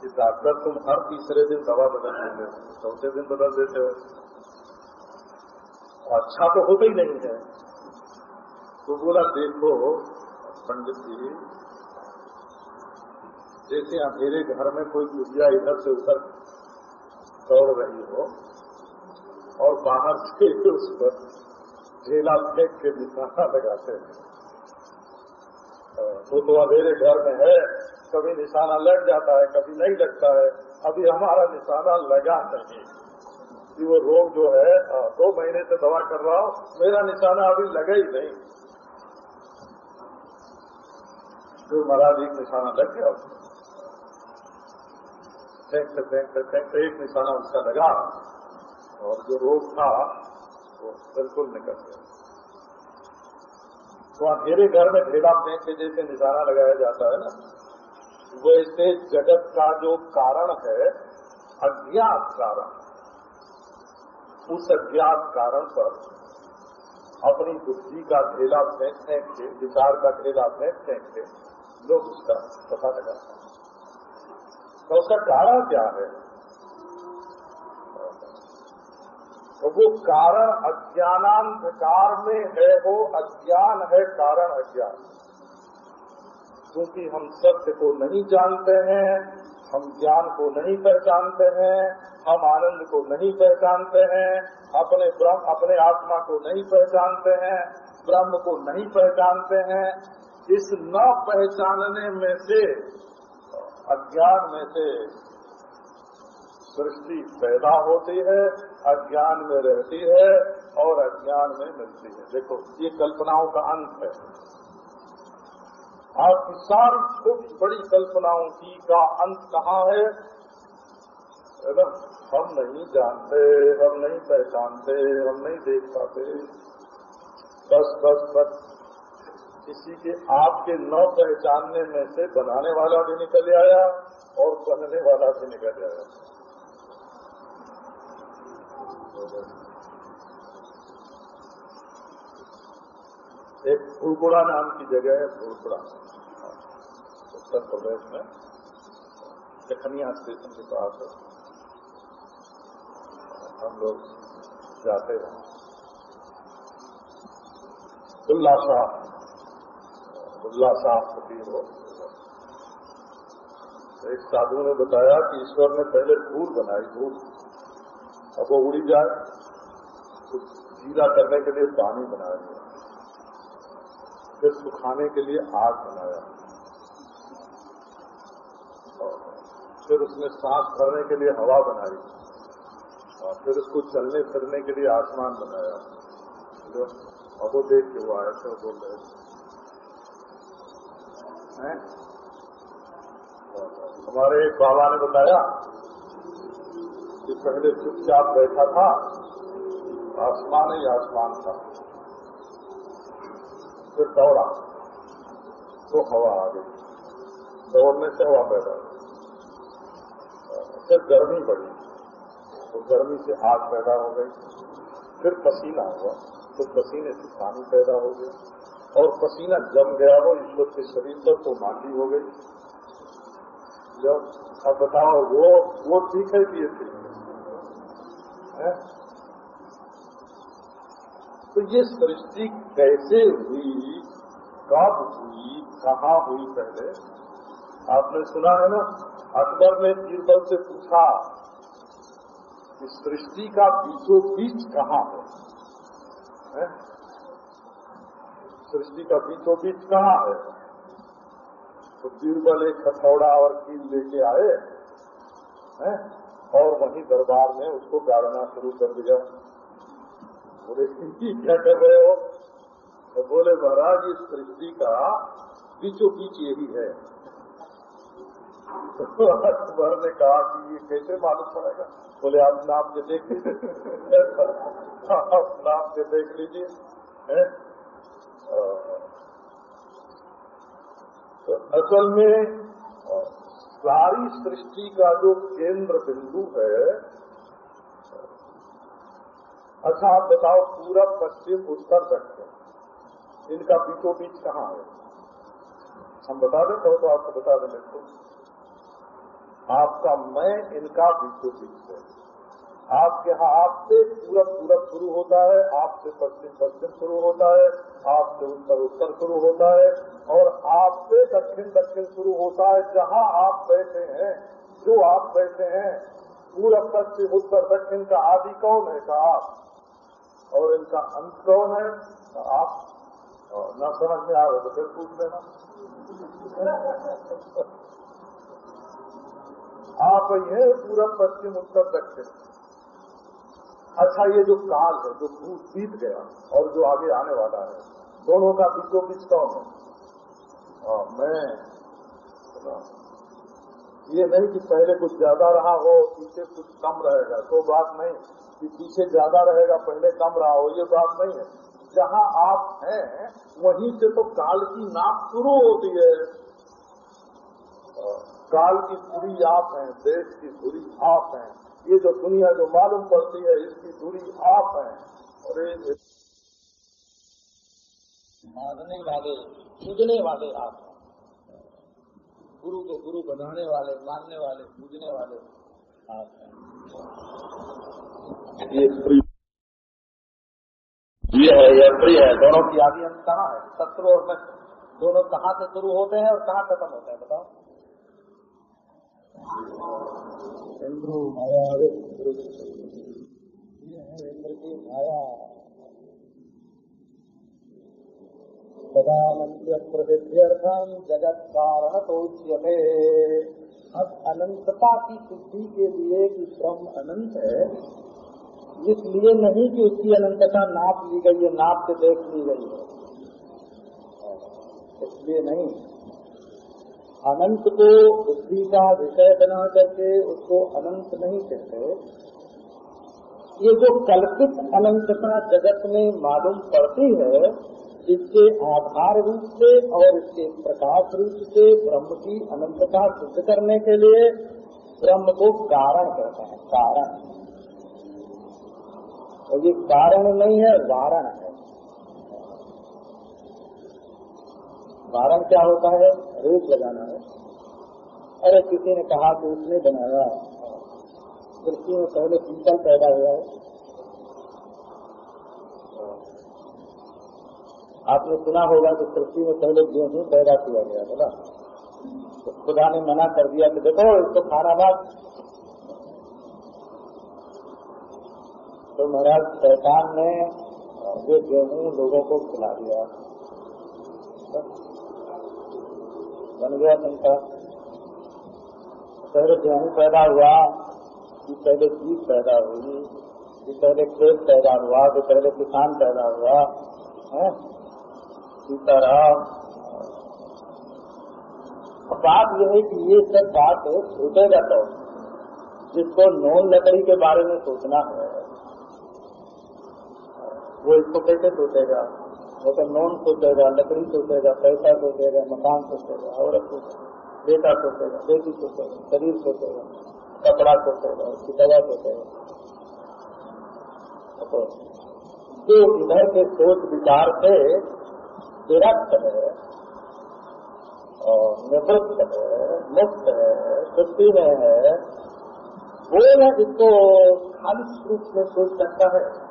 कि डॉक्टर तुम हर तीसरे दिन दवा बदल देते हो, चौथे दिन बदल देते हो? अच्छा तो होता ही नहीं है। तो बोला, देखो, पंडित जी जैसे अंधेरे घर में कोई गुजिया इधर से उधर दौड़ रही हो और बाहर से उस पर झेला फेंक के निशाना लगाते हैं। वो तो अंधेरे घर में है, कभी निशाना लग जाता है, कभी नहीं लगता है। अभी हमारा निशाना लगा नहीं। कि वो रोग जो है दो महीने से दवा कर रहा हूँ, मेरा निशाना अभी लगा ही नहीं। फिर महाराज एक निशाना लग गया। फेंकते फेंकते फेंकते एक निशाना उसका लगा और जो रोग था, वो बिल्कुल निकल गया। तो अंधेरे घर में ढेला फेंक के जैसे निशाना लगाया जाता है ना, वैसे जगत का जो कारण है, अज्ञात कारण, उस अज्ञात कारण पर अपनी बुद्धि का ढेला फेंक फेंक के, विचार का ढेला फेंक फेंक के लोग उसका पता लगाते हैं। तो उसका कारण क्या है? तो वो कारण अज्ञानांधकार में है, वो अज्ञान है कारण अज्ञान। क्योंकि हम सत्य को नहीं जानते हैं, हम ज्ञान को नहीं पहचानते हैं, हम आनंद को नहीं पहचानते हैं, अपने ब्रह्म, अपने आत्मा को नहीं पहचानते हैं, ब्रह्म को नहीं पहचानते हैं। इस न पहचानने में से अज्ञान में से सृष्टि पैदा होती है, अज्ञान में रहती है और अज्ञान में मिलती है। देखो, ये कल्पनाओं का अंत है। आपकी सारी छोटी बड़ी कल्पनाओं की का अंत कहाँ है? हम नहीं जानते, हम नहीं पहचानते, हम नहीं देख पाते। बस बस बस। किसी के आपके न पहचानने में से बनाने वाला भी निकल आया और बनने वाला भी निकल आया। एक फुलपुड़ा नाम की जगह है, फुलपुड़ा। उत्तर प्रदेश में। लखनिया स्टेशन के पास है। हम लोग जाते हैं। उल्ला शाह उल्ला शाह फकीर हो एक साधु ने बताया कि ईश्वर ने पहले धूल बनाई, धूल। अब वो उड़ी जाए तो गीला करने के लिए पानी बनाया फिर सुखाने के लिए आग बनाया। फिर उसने सांस भरने के लिए हवा बनाई। और फिर उसको चलने फिरने के लिए आसमान बनाया। अब वो देख के वो आए थे बोल रहे थे। हमारे एक बाबा ने बताया कि पहले चुपचाप बैठा था, आसमान ही आसमान था। फिर दौड़ा तो हवा आ गई। दौड़ने से हवा पैदा फिर गर्मी बढ़ी तो गर्मी से आग पैदा हो गई फिर पसीना हुआ तो पसीने से पानी पैदा हो गया। और पसीना जम गया हो ईश्वर के शरीर पर तो माटी हो गई। जब अब बताओ वो वो ठीक है ठीक है? तो ये सृष्टि कैसे हुई कब हुई कहाँ हुई पहले? आपने सुना है ना अकबर ने बीरबल से पूछा कि सृष्टि का बीचों बीच कहाँ है, है? सृष्टि का बीचों बीच कहाँ है? तो बीरबल एक हथौड़ा और कील लेके आए, हैं? और वहीं दरबार में उसको गाड़ना शुरू कर दिया। बोले क्या कर रहे हो? तो बोले, महाराज, इस सृष्टि का बीचों बीच यही है। तो अकबर ने कहा कि ये कैसे मालूम पड़ेगा? बोले, आप नाम के देख लीजिए आप नाम के देख लीजिए तो असल में, सारी सृष्टि का जो केंद्र बिंदु है अच्छा आप बताओ पूरब पश्चिम, उत्तर, दक्षिण, इनका बीचों बीच कहाँ है? हम बता दें कहो तो आपको बता दें बिल्कुल। आपका मैं, इनका बीचों बीच है। आपके यहाँ आपसे पूरब पूरब शुरू होता है, आपसे पश्चिम पश्चिम शुरू होता है, आपसे उत्तर उत्तर शुरू होता है और आपसे दक्षिण दक्षिण शुरू होता है जहाँ आप बैठे हैं, जो आप बैठे हैं। पूरब पश्चिम, उत्तर दक्षिण का आदि कौन है का आप? और इनका अंत कौन है? आप न समझ में आ रहे तो फिर पूछ लेना। आप ये पूरब पश्चिम, उत्तर दक्षिण। अच्छा ये जो काल है जो भूत बीत गया और जो आगे आने वाला है दोनों का बीचों बीच कौन है? आ, मैं ये नहीं कि पहले कुछ ज़्यादा रहा हो पीछे कुछ कम रहेगा तो बात नहीं। कि पीछे ज़्यादा रहेगा पहले कम रहा हो ये बात नहीं है। जहाँ आप हैं वहीं से तो काल की नाप शुरू होती है। काल की पूरी आप हैं देश की धुरी आप हैं। ये जो दुनिया जो मालूम पड़ती है इसकी दूरी आप है। और ये मारने वाले पूजने वाले आप हैं। गुरु को गुरु बनाने वाले मानने वाले पूजने वाले आप हैं। ये प्रिय ये है यह प्रिय है। दोनों की आदि अंत कहाँ है। शत्रु और मैं दोनों कहाँ से शुरू होते हैं और कहाँ खत्म होते हैं बताओ। इंद्रो जगत कारण तो अब अनंतता की सिद्धि के लिए कि ब्रह्म अनंत है, इसलिए नहीं कि उसकी अनंतता नाप ली गई है, नाप से देख ली गई है। इसलिए नहीं। अनंत को बुद्धि का विषय बना करके उसको अनंत नहीं कहते। ये जो कल्पित अनंतता जगत में मालूम पड़ती है, इसके आधार रूप से और इसके प्रकाश रूप से ब्रह्म की अनंतता सिद्ध करने के लिए ब्रह्म को कारण कहते हैं, कारण। और ये कारण नहीं है, वारण है। वारण क्या होता है? रेत लगाना है। अरे किसी ने कहा कि उसने बनाया कृषि में पहले पीतल पैदा हुआ है। आपने सुना होगा कि कृषि में पहले गेहूँ पैदा किया गया बोला तो खुदा ने मना कर दिया कि देखो, इसको खाना बात तो महाराज, शैतान ने ये गेहूँ लोगों को खिला दिया। बन गया उनका पहले गेहूँ पैदा हुआ, कि पहले जीत पैदा हुई, कि पहले खेत पैदा हुआ, कि पहले किसान पैदा हुआ, है? सीताराम बात यह है कि ये सब बात छूटेगा तो जिसको नॉन लकड़ी के बारे में सोचना है, वो इसको कैसे सोचेगा? तो नॉन सोचेगा, लकड़ी सोचेगा, पैसा सोचेगा, मकान सोचेगा, औरत सोचेगा, बेटा सोचेगा, बेटी सोचेगा, शरीर सोचेगा, कपड़ा सोचेगा, उसकी दवा सोचेगा। तो जो इधर के सोच विचार से विरक्त है और निवृत्त है, मुक्त है छुट्टी में है, वो न इसको खाली रूप में सोच सकता है।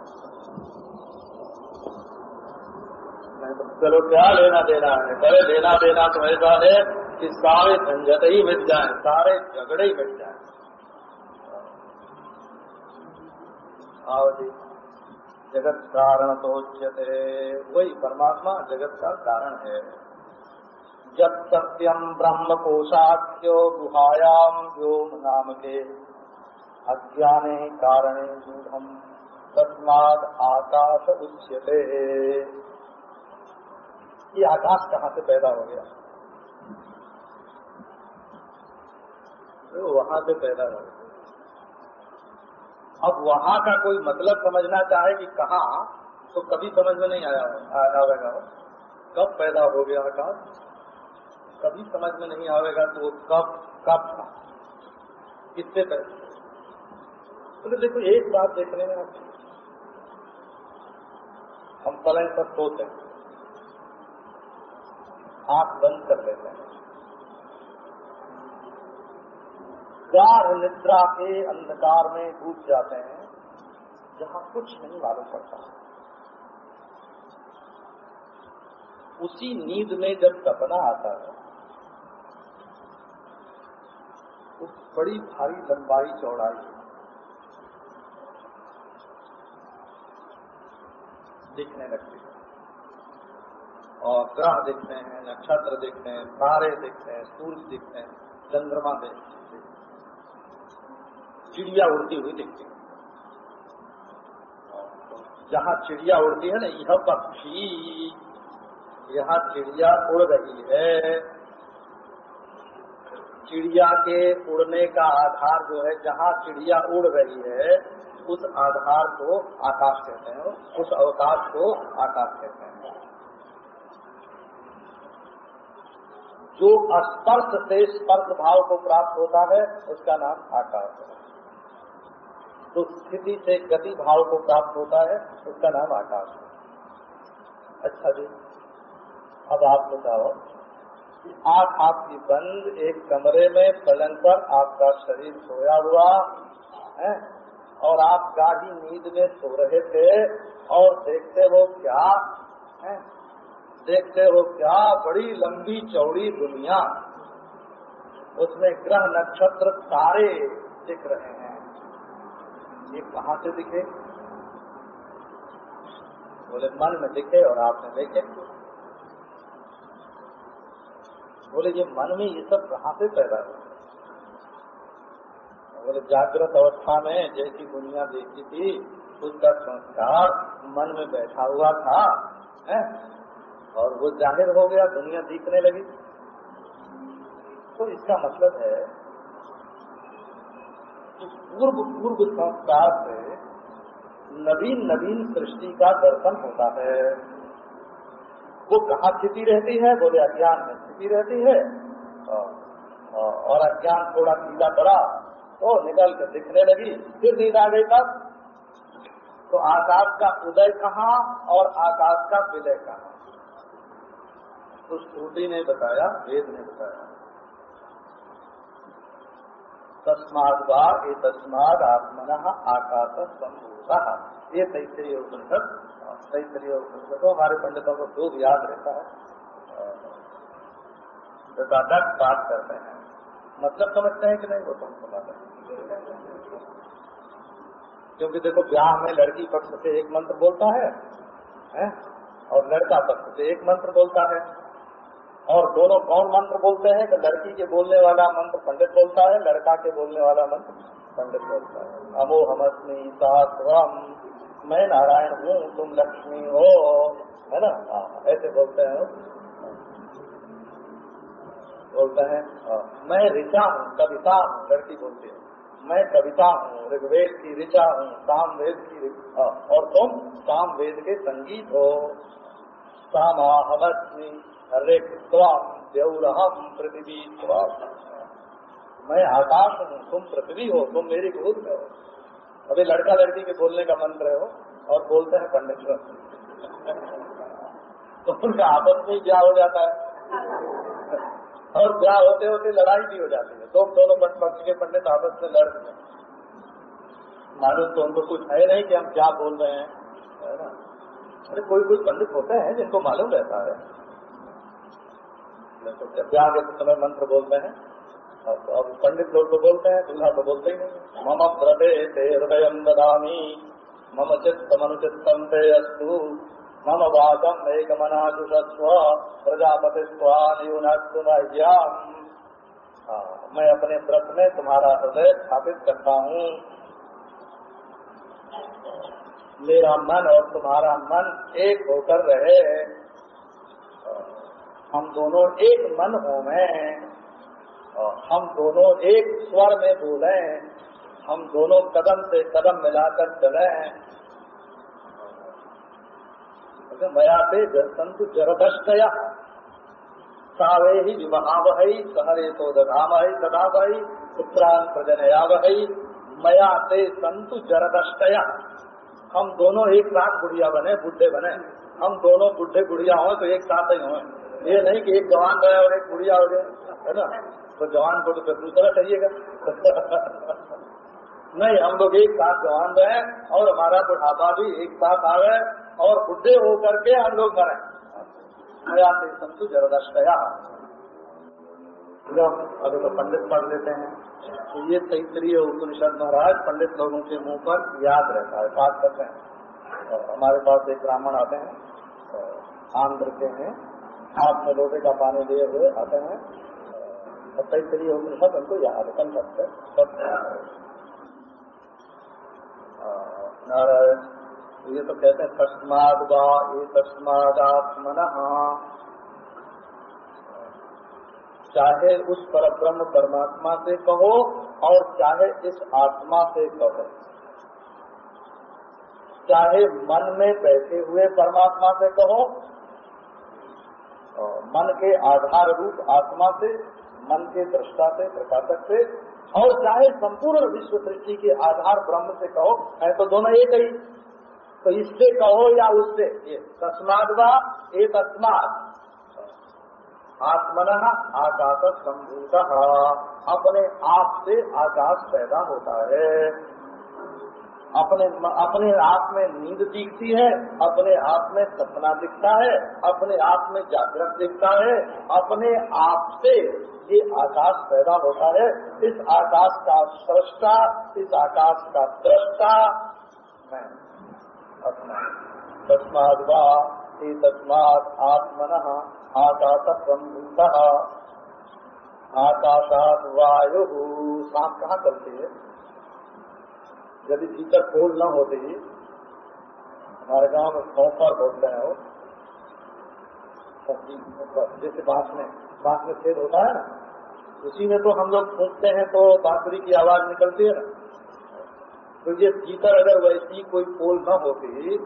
चलो क्या लेना देना है? बड़े लेना देना तो ऐसा है कि सारे झंझट ही मिट जाए, सारे झगड़े ही मिट जाए. आओ जी, जगत कारण तो वही परमात्मा जगत का कारण है। जब सत्यम ब्रह्म कोशाख्यो गुहायाम व्योम नाम के अज्ञाने कारणे मूढ़ तस्माद आकाश उच्यते। ये आकाश कहाँ से पैदा हो गया? तो वहाँ से पैदा हो गया। अब वहाँ का कोई मतलब समझना चाहे कि कहा तो कभी समझ में नहीं आया आवेगा कब पैदा हो गया आकाश? कभी समझ में नहीं आवेगा तो वो कब कब था? किससे पैदा तो देखो, एक बात देखने में आती हम पलंग पर सोते हैं। आँख बंद कर लेते हैं। गाढ़ निद्रा के अंधकार में डूब जाते हैं, जहाँ कुछ नहीं मालूम पड़ता। उसी नींद में जब सपना आता है तो बड़ी भारी लंबाई चौड़ाई दिखने लगती और ग्रह देखते हैं, नक्षत्र देखते हैं, तारे देखते हैं, सूर्य दिखते हैं, चंद्रमा देखते हैं। चिड़िया उड़ती हुई दिखती हैं। जहाँ चिड़िया उड़ती है ना, यह पक्षी, यहाँ चिड़िया उड़ रही है। चिड़िया के उड़ने का आधार जो है, जहाँ चिड़िया उड़ रही है, उस आधार को आकाश कहते हैं, उस अवकाश को आकाश कहते हैं। जो स्पर्श से स्पर्श भाव को प्राप्त होता है, उसका नाम आकाश है। तो स्थिति से गति भाव को प्राप्त होता है, उसका नाम आकाश है। अच्छा जी, अब आप बताओ आँख आपकी बंद, एक कमरे में पलंग पर आपका शरीर सोया हुआ, है? और आप गाढ़ी नींद में सो रहे थे, और देखते हो क्या, है? देखते हो क्या बड़ी लंबी चौड़ी दुनिया। उसमें ग्रह नक्षत्र तारे दिख रहे हैं। ये कहाँ से दिखे? बोले, मन में दिखे और आपने देखे। बोले, ये मन में ये सब कहाँ से पैदा हुआ? बोले, जागृत अवस्था में जैसी दुनिया देखी थी, उसका संस्कार मन में बैठा हुआ था, है? और वो ज़ाहिर हो गया, दुनिया दिखने लगी। तो इसका मतलब है कि पूर्व पूर्व संस्कार से नवीन नवीन सृष्टि का दर्शन होता है। वो कहाँ स्थिति रहती है? बोले, अज्ञान में स्थिति रहती है। और अज्ञान थोड़ा पीला पड़ा तो निकल के दिखने लगी, फिर नींद आ गई तब। तो आकाश का उदय कहाँ और आकाश का विलय कहाँ? तो श्रुति ने बताया वेद ने बताया। तस्माद वा ये तस्माद आत्मन आकाश संभूता। ये तैतरीय उपनिषद तैतरीय उपनिषद तो हमारे पंडितों को खूब याद रहता है। दादा बात करते हैं। मतलब समझते हैं कि नहीं वो तुमको पता क्योंकि देखो ब्याह में लड़की पक्ष से एक मंत्र बोलता है, है? और लड़का पक्ष से एक मंत्र बोलता है। और दोनों कौन मंत्र बोलते हैं? कि लड़की के बोलने वाला मंत्र पंडित बोलता है लड़का के बोलने वाला मंत्र पंडित बोलता है। अमो हमस्मी सास्वम मैं नारायण हूँ तुम लक्ष्मी हो। है ना? हाँ, ऐसे बोलते हैं बोलते हैं हाँ, मैं ऋचा हूँ कविता हूँ लड़की बोलती है। मैं कविता हूँ ऋग्वेद की ऋचा हूँ साम वेद की हाँ, और तुम साम वेद के संगीत हो। सामा हमस्मी स्वाम देवरहम पृथ्वी मैं आकाश हूँ, तुम पृथ्वी हो, तुम मेरी गोद में हो। अभी लड़का लड़की के बोलने का मंत्र है हो, और बोलते हैं पंडित तो उनका आपस में ब्याह हो जाता है। और ब्याह होते होते लड़ाई भी हो जाती है। तो दोनों पक्ष के पंडित आपस में लड़ मालूम तो उनको कुछ है नहीं कि हम क्या बोल रहे हैं, है ना? अरे कोई कोई पंडित होते हैं जिनको मालूम रहता है। तो ब्याह के समय मंत्र बोलते हैं अब पंडित लोग तो बोलते हैं, दूल्हा तो बोलते ही मम प्रदे ते हृदय ददामी, मम चित्त मनुचित्तम ते अस्तु। मम वाचम एक मनाजुषस्व प्रजापति स्वान्यूनाम मैं अपने व्रत में तुम्हारा हृदय स्थापित करता हूँ। मेरा मन और तुम्हारा मन एक होकर रहे। हम दोनों एक मन हो में हम दोनों एक स्वर में बोले, हम दोनों कदम से कदम मिलाकर चले। मया से संतु जरदष्टया, सावे ही विवाहवही सहरे तो दधामहि दधामहि, पुत्रान प्रजनयावही, मया से संतु जरदष्टया। हम दोनों एक साथ बुढ़िया बने, बुढ़े बने। हम दोनों बुढ़े बुढ़िया हो तो एक साथ ही हों। ये नहीं कि एक जवान रहे और एक बुढ़िया हो गए है ना? तो जवान को तो फिर दूसरा चाहिएगा। नहीं, हम लोग एक साथ जवान रहे और हमारा बुढ़ापा भी एक साथ आ गए और बुढ़े होकर के हम लोग मरे। से संतु जरदस्तया अभी तो पंडित पढ़ लेते हैं। तो ये तैतरीय उपनिषद महाराज पंडित लोगों के मुँह पर याद रहता है, बात करते हैं। और हमारे पास एक ब्राह्मण आते हैं आंध्र के हैं। हाथ में लोटे का पानी लिए हुए आते हैं होंगे सब उनको याद कम सकते नारायण, ये तो कहते हैं, तस्माद वा, ये तस्मादात्मन। चाहे उस पर ब्रह्म परमात्मा से कहो और चाहे इस आत्मा से कहो। चाहे मन में बैठे हुए परमात्मा से कहो मन के आधार रूप आत्मा से, मन के दृष्टा से, प्रकाशक से, और चाहे संपूर्ण विश्व सृष्टि के आधार ब्रह्म से कहो, है तो दोनों एक ही। तो इससे कहो या उससे? तस्माद ये तस्माद आत्मन आकाश संभूत अपने आप से आकाश पैदा होता है। अपने अपने आप में नींद दिखती है, अपने आप में सपना दिखता है, अपने आप में जागृत दिखता है, अपने आप से ये आकाश पैदा होता है। इस आकाश का सृष्टा इस आकाश का दृष्टा मैं अपना। तस्माद वा तस्मात आत्मन आकाश ब्रह्मूत आकाशात वायु। सांस कहाँ चलती है? यदि भीतर फूल न होती, हमारे गाँव में सौंफर बोलते हैं वो जैसे बाँस में बाँस में छेद होता है ना, उसी में तो हम लोग फूकते हैं तो बांसुरी की आवाज़ निकलती है ना। तो ये भीतर अगर वैसी कोई पोल न होती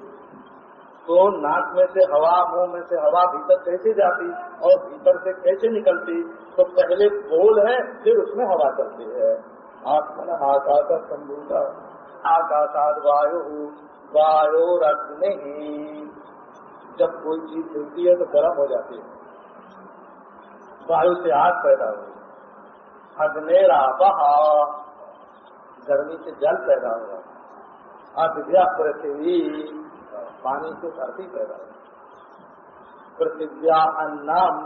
तो नाक में से हवा, मुँह में से हवा भीतर कैसे जाती और भीतर से कैसे निकलती? तो पहले पोल है, फिर उसमें हवा चलती है। आत्मन आकाश संभूता। आकाशाद वायु वायु रग्नि जब कोई चीज़ हिलती है तो गर्म हो जाती है। वायु से आग पैदा हुई अग्नेरा बहा गर्मी से जल पैदा हुआ अद्या पृथ्वी, पानी से धरती पैदा हुई पृथ्व्या अन्नम,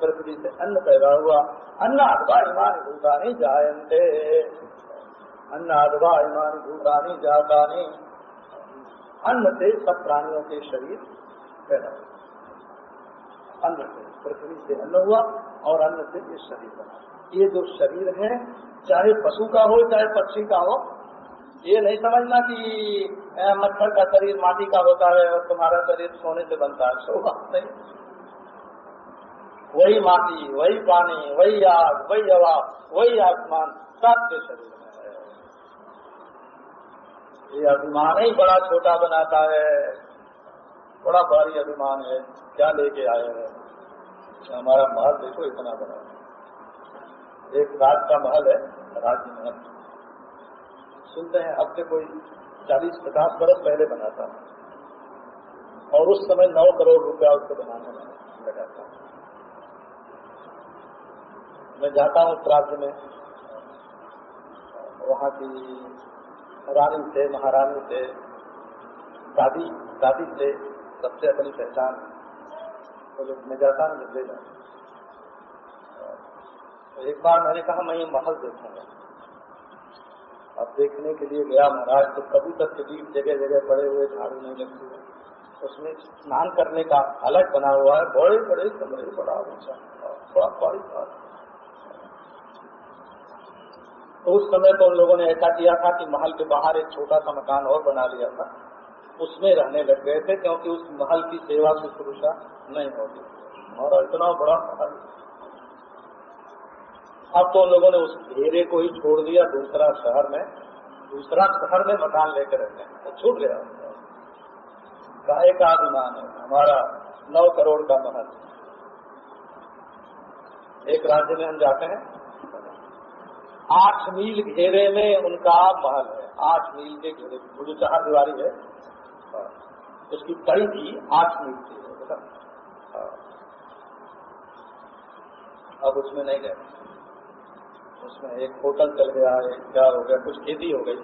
पृथ्वी से अन्न पैदा हुआ। अन्न अथवा इमान भूतानी जायन्ते अन्न अथवा इमान भूतानी जातानी। अन्न से सब प्राणियों के शरीर पैदा अन्न से पृथ्वी से अन्न हुआ और अन्न से ये शरीर बना। ये जो शरीर है, चाहे पशु का हो, चाहे पक्षी का हो, ये नहीं समझना कि मच्छर का शरीर माटी का होता है और तुम्हारा शरीर सोने से बनता है। सो बात नहीं। वही माटी, वही पानी, वही आग, वही हवा, वही आसमान सबके शरीर ये अभिमान ही बड़ा छोटा बनाता है। बड़ा भारी अभिमान है। क्या लेके आए हैं? हमारा महल देखो इतना बड़ा। एक राज का महल है राज्य महल। सुनते हैं, अब से कोई चालीस, पचास बरस पहले बना था और उस समय नौ करोड़ रुपया उसको बनाने में लगा था मैं जाता हूँ राज्य में। वहाँ की रानी से, महारानी से, दादी दादी से सबसे अपनी पहचान तो मैं जाता हूँ। जब ले एक बार मैंने कहा, मैं ये महल देखूँगा। अब देखने के लिए गया महाराज तो कभी तक के बीच जगह जगह पड़े हुए, झाड़ू नहीं लगती है। उसमें स्नान करने का अलग बना हुआ है बड़े बड़े कमरे, बड़ा ऊँचा बड़ा बड़ी बात तो उस समय तो उन लोगों ने ऐसा किया था कि महल के बाहर एक छोटा सा मकान और बना लिया था। उसमें रहने लग गए थे क्योंकि उस महल की सेवा शुश्रूषा नहीं होती और इतना बड़ा महल। अब तो उन लोगों ने उस घेरे को ही छोड़ दिया दूसरा शहर में। दूसरा शहर में मकान लेकर रहते हैं तो छूट गया। गाय का अभिमान है, हमारा नौ करोड़ का महल। एक राज्य में हम जाते हैं। आठ मील घेरे में उनका महल है। आठ मील के घेरे वो जो चार दीवारी है उसकी परिधि आठ मील की। है। अब उसमें नहीं गए। उसमें एक होटल चल गया, एक क्या हो गया, कुछ खेती हो गई।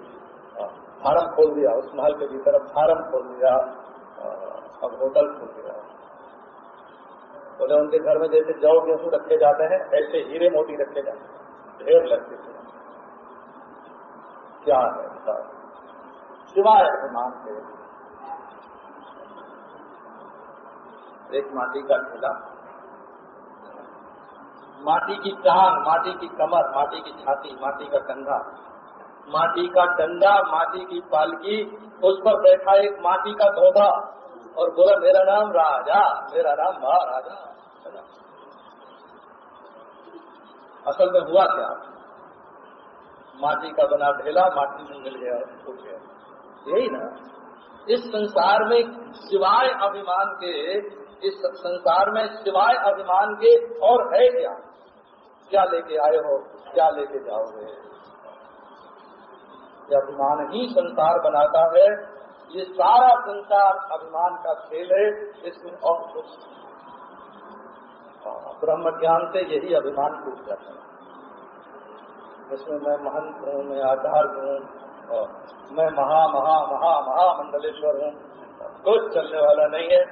फार्म खोल दिया, उस महल के भीतर अब फार्म खोल दिया। अब होटल खोल दिया। बोले, उनके घर में जैसे जौ गेहूँ रखे जाते हैं, ऐसे हीरे मोती रखे जाते हैं। ढेर लगते थे। क्या है सिवाय अभिमान के। एक माटी का ठेला। माटी की टांग, माटी की कमर, माटी की छाती, माटी का कंधा। माटी का डंडा, माटी की पालकी, उस पर बैठा एक माटी का धोधा और बोला, मेरा नाम राजा, मेरा नाम महाराजा। असल में हुआ क्या? माटी का बना ढेला, माटी में मिल गया, उठ गया। यही ना? इस संसार में सिवाय अभिमान के, इस संसार में सिवाय अभिमान के और है क्या? क्या लेके आए हो? क्या लेके जाओगे? अभिमान ही संसार बनाता है। ये सारा संसार अभिमान का खेल है। इसमें और कुछ ब्रह्म ज्ञान से यही अभिमान टूट जाता है। इसमें मैं महंत हूँ, मैं आचार्य हूँ मैं महा महा महा महा मंडलेश्वर हूँ। कुछ चलने वाला नहीं है।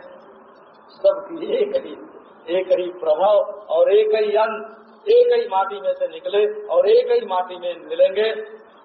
सबकी एक ही एक ही प्रभाव और एक ही अंत, एक ही माटी में से निकले और एक ही माटी में मिलेंगे।